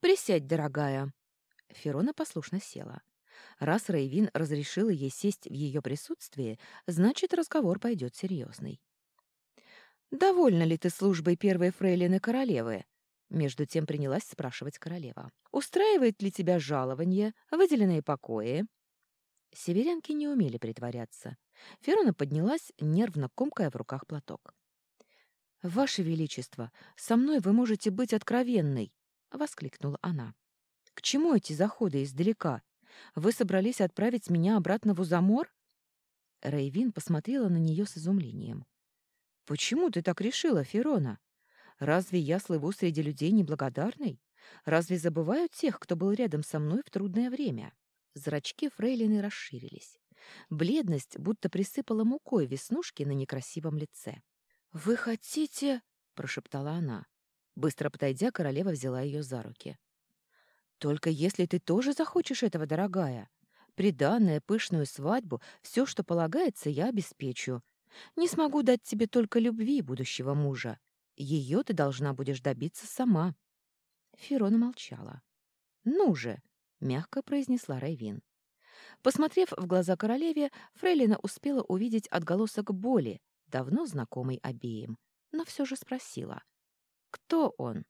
«Присядь, дорогая». Ферона послушно села. Раз Рейвин разрешила ей сесть в ее присутствии, значит, разговор пойдет серьезный. «Довольна ли ты службой первой фрейлины королевы?» Между тем принялась спрашивать королева. «Устраивает ли тебя жалование, выделенные покои?» Северянки не умели притворяться. Ферона поднялась, нервно комкая в руках платок. «Ваше Величество, со мной вы можете быть откровенной!» — воскликнула она. «К чему эти заходы издалека? Вы собрались отправить меня обратно в Узамор?» Рейвин посмотрела на нее с изумлением. «Почему ты так решила, Ферона? Разве я слыву среди людей неблагодарной? Разве забывают тех, кто был рядом со мной в трудное время?» Зрачки фрейлины расширились. Бледность будто присыпала мукой веснушки на некрасивом лице. «Вы хотите...» — прошептала она. Быстро подойдя, королева взяла ее за руки. «Только если ты тоже захочешь этого, дорогая. Приданное, пышную свадьбу, все, что полагается, я обеспечу. Не смогу дать тебе только любви будущего мужа. Ее ты должна будешь добиться сама». Фирона молчала. «Ну же!» — мягко произнесла Райвин. Посмотрев в глаза королеве, Фрейлина успела увидеть отголосок боли, давно знакомый обеим, но все же спросила. «Кто он?»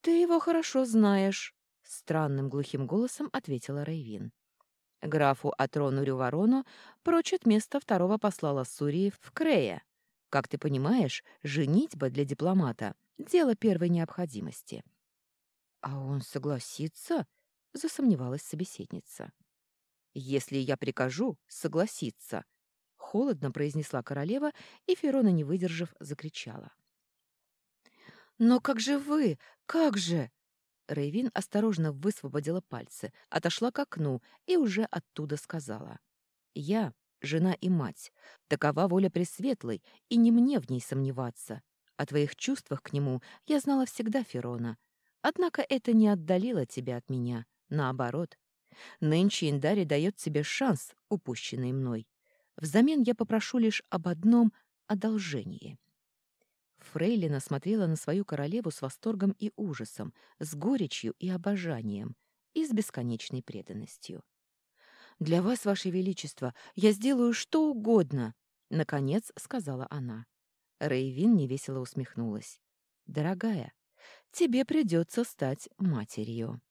«Ты его хорошо знаешь», — странным глухим голосом ответила Рейвин. Графу Атрону Рюварону прочит место второго посла Лассурии в Крее. Как ты понимаешь, женитьба для дипломата — дело первой необходимости. «А он согласится?» — засомневалась собеседница. «Если я прикажу, согласится», — холодно произнесла королева, и Ферона, не выдержав, закричала. «Но как же вы? Как же?» Рейвин осторожно высвободила пальцы, отошла к окну и уже оттуда сказала. «Я — жена и мать. Такова воля Пресветлой, и не мне в ней сомневаться. О твоих чувствах к нему я знала всегда, Ферона. Однако это не отдалило тебя от меня. Наоборот, Нынче Индари дает тебе шанс, упущенный мной. Взамен я попрошу лишь об одном одолжении. Фрейлина смотрела на свою королеву с восторгом и ужасом, с горечью и обожанием, и с бесконечной преданностью. «Для вас, Ваше Величество, я сделаю что угодно», — наконец сказала она. Рейвин невесело усмехнулась. «Дорогая, тебе придется стать матерью».